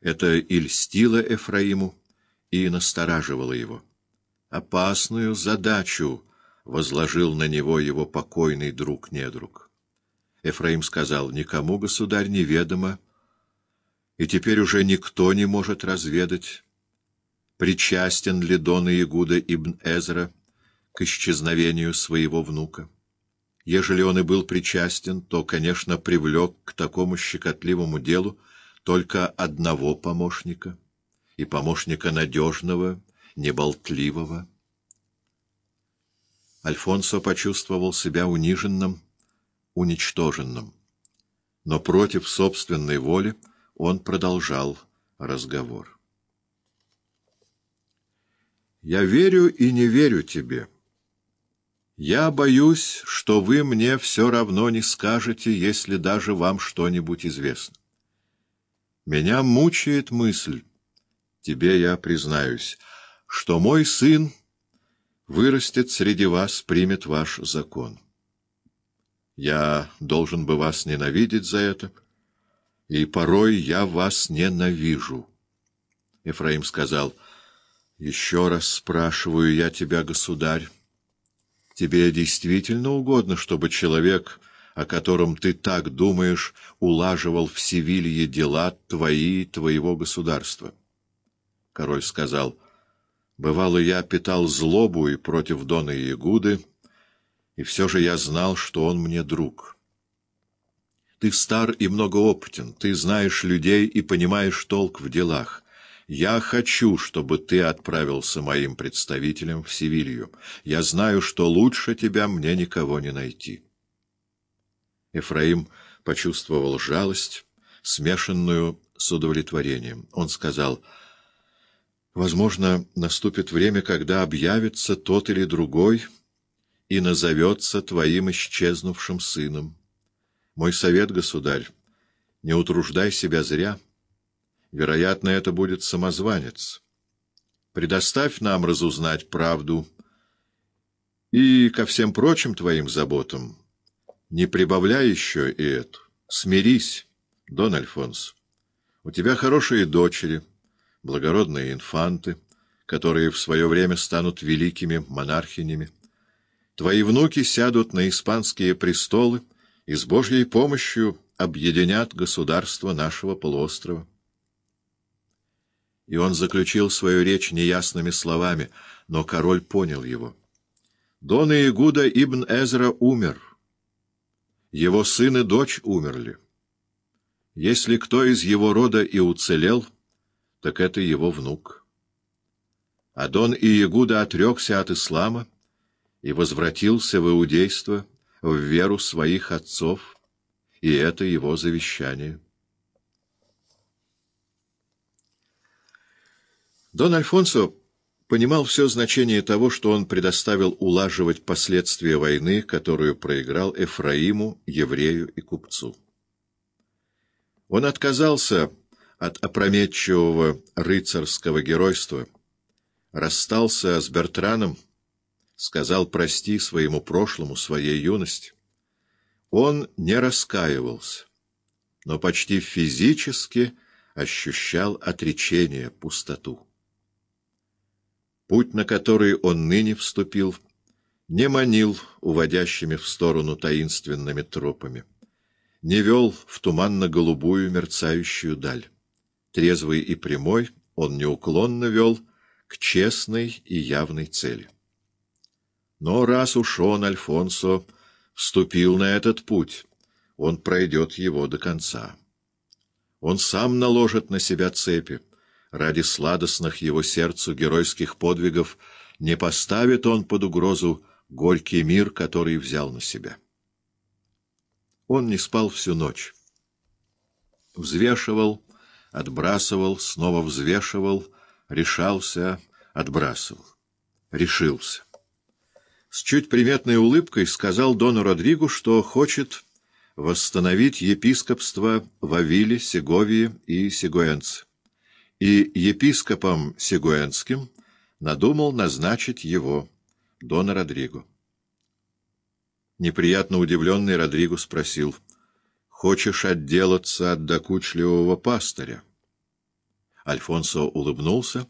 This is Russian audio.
Это и льстило Эфраиму, и настораживало его. Опасную задачу возложил на него его покойный друг-недруг. Эфраим сказал, «Никому, государь, неведомо, и теперь уже никто не может разведать, причастен ли Дон Иегуда ибн Эзра к исчезновению своего внука. Ежели он и был причастен, то, конечно, привлек к такому щекотливому делу только одного помощника, и помощника надежного, неболтливого. Альфонсо почувствовал себя униженным, уничтоженным. Но против собственной воли он продолжал разговор. «Я верю и не верю тебе. Я боюсь, что вы мне все равно не скажете, если даже вам что-нибудь известно. Меня мучает мысль, тебе я признаюсь, что мой сын вырастет среди вас, примет ваш закон. Я должен бы вас ненавидеть за это, и порой я вас ненавижу. Ефраим сказал, «Еще раз спрашиваю я тебя, государь, тебе действительно угодно, чтобы человек, о котором ты так думаешь, улаживал в Севилье дела твои и твоего государства?» Король сказал, «Бывало, я питал злобу и против Дона Ягуды, и все же я знал, что он мне друг». Ты стар и многоопытен, ты знаешь людей и понимаешь толк в делах. Я хочу, чтобы ты отправился моим представителем в Севилью. Я знаю, что лучше тебя мне никого не найти. Ефраим почувствовал жалость, смешанную с удовлетворением. Он сказал, «Возможно, наступит время, когда объявится тот или другой и назовется твоим исчезнувшим сыном». Мой совет, государь, не утруждай себя зря. Вероятно, это будет самозванец. Предоставь нам разузнать правду и ко всем прочим твоим заботам не прибавляй еще и эту. Смирись, Дон Альфонс. У тебя хорошие дочери, благородные инфанты, которые в свое время станут великими монархинями. Твои внуки сядут на испанские престолы, и с Божьей помощью объединят государство нашего полуострова. И он заключил свою речь неясными словами, но король понял его. Дон Иегуда ибн Эзра умер. Его сын и дочь умерли. Если кто из его рода и уцелел, так это его внук. А Дон Иегуда отрекся от ислама и возвратился в иудейство, в веру своих отцов, и это его завещание. Дон Альфонсо понимал все значение того, что он предоставил улаживать последствия войны, которую проиграл Эфраиму, еврею и купцу. Он отказался от опрометчивого рыцарского геройства, расстался с Бертраном, сказал «прости» своему прошлому, своей юности. Он не раскаивался, но почти физически ощущал отречение, пустоту. Путь, на который он ныне вступил, не манил уводящими в сторону таинственными тропами, не вел в туманно-голубую мерцающую даль. Трезвый и прямой он неуклонно вел к честной и явной цели. Но раз уж он, Альфонсо, вступил на этот путь, он пройдет его до конца. Он сам наложит на себя цепи. Ради сладостных его сердцу геройских подвигов не поставит он под угрозу горький мир, который взял на себя. Он не спал всю ночь. Взвешивал, отбрасывал, снова взвешивал, решался, отбрасывал. Решился с чуть приметной улыбкой сказал Дону Родригу, что хочет восстановить епископство в Авиле, Сеговии и Сегуэнце. И епископом Сегуэнским надумал назначить его, Дона Родриго. Неприятно удивленный Родриго спросил, «Хочешь отделаться от докучливого пастыря?» Альфонсо улыбнулся